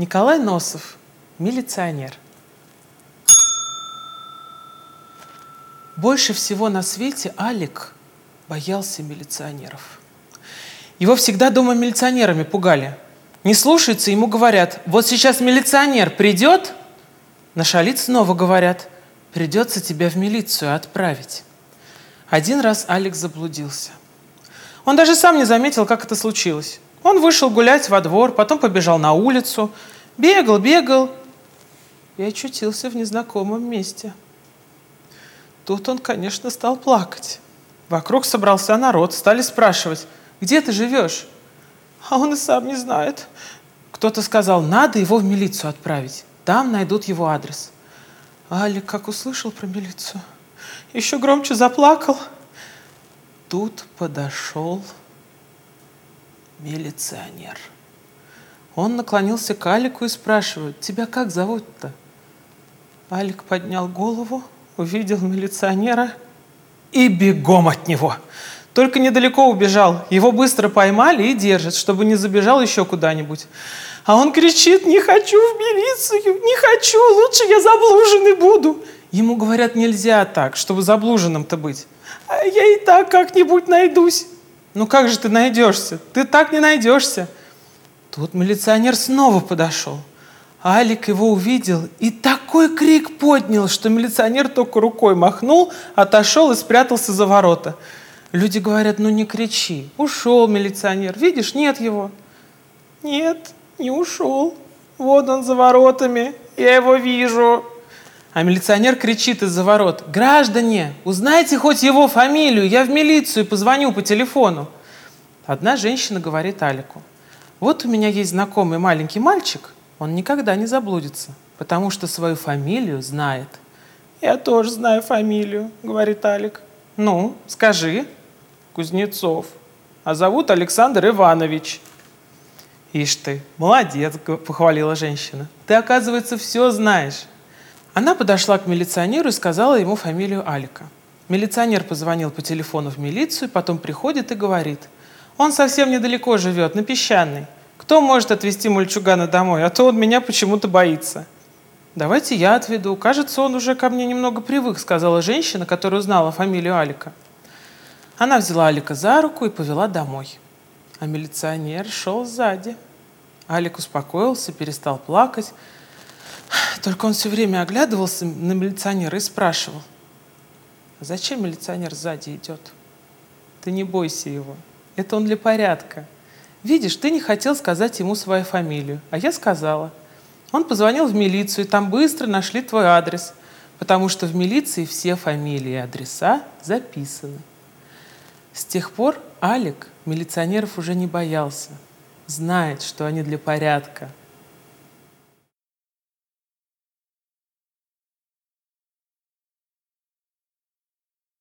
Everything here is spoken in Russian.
Николай Носов, милиционер. Больше всего на свете Алик боялся милиционеров. Его всегда дома милиционерами пугали. Не слушается, ему говорят, вот сейчас милиционер придет, нашалит снова говорят, придется тебя в милицию отправить. Один раз Алекс заблудился. Он даже сам не заметил, как это случилось. Он вышел гулять во двор, потом побежал на улицу, бегал, бегал и очутился в незнакомом месте. Тут он, конечно, стал плакать. Вокруг собрался народ, стали спрашивать, где ты живешь? А он и сам не знает. Кто-то сказал, надо его в милицию отправить, там найдут его адрес. Алик как услышал про милицию, еще громче заплакал. Тут подошел милиционер. Он наклонился к Алику и спрашивает, тебя как зовут-то? Алик поднял голову, увидел милиционера и бегом от него. Только недалеко убежал. Его быстро поймали и держат, чтобы не забежал еще куда-нибудь. А он кричит, не хочу в милицию, не хочу, лучше я заблуженный буду. Ему говорят, нельзя так, чтобы заблуженным-то быть. А я и так как-нибудь найдусь. Ну как же ты найдешься? Ты так не найдешься. Тут милиционер снова подошел. Алик его увидел и такой крик поднял, что милиционер только рукой махнул, отошел и спрятался за ворота. Люди говорят, ну не кричи. Ушел милиционер. Видишь, нет его. Нет, не ушел. Вот он за воротами. Я его вижу. А милиционер кричит из-за ворот. «Граждане, узнайте хоть его фамилию, я в милицию позвоню по телефону». Одна женщина говорит Алику. «Вот у меня есть знакомый маленький мальчик, он никогда не заблудится, потому что свою фамилию знает». «Я тоже знаю фамилию», — говорит Алик. «Ну, скажи». «Кузнецов. А зовут Александр Иванович». «Ишь ты, молодец», — похвалила женщина. «Ты, оказывается, все знаешь». Она подошла к милиционеру и сказала ему фамилию Алика. Милиционер позвонил по телефону в милицию, потом приходит и говорит, он совсем недалеко живет, на Песчаной. Кто может отвезти мальчугана домой, а то он меня почему-то боится. «Давайте я отведу. Кажется, он уже ко мне немного привык», — сказала женщина, которая узнала фамилию Алика. Она взяла Алика за руку и повела домой. А милиционер шел сзади. Алик успокоился, перестал плакать, только он все время оглядывался на милиционера и спрашивал, «А зачем милиционер сзади идет? Ты не бойся его. Это он для порядка. Видишь, ты не хотел сказать ему свою фамилию, а я сказала. Он позвонил в милицию, там быстро нашли твой адрес, потому что в милиции все фамилии и адреса записаны. С тех пор Алик милиционеров уже не боялся. Знает, что они для порядка –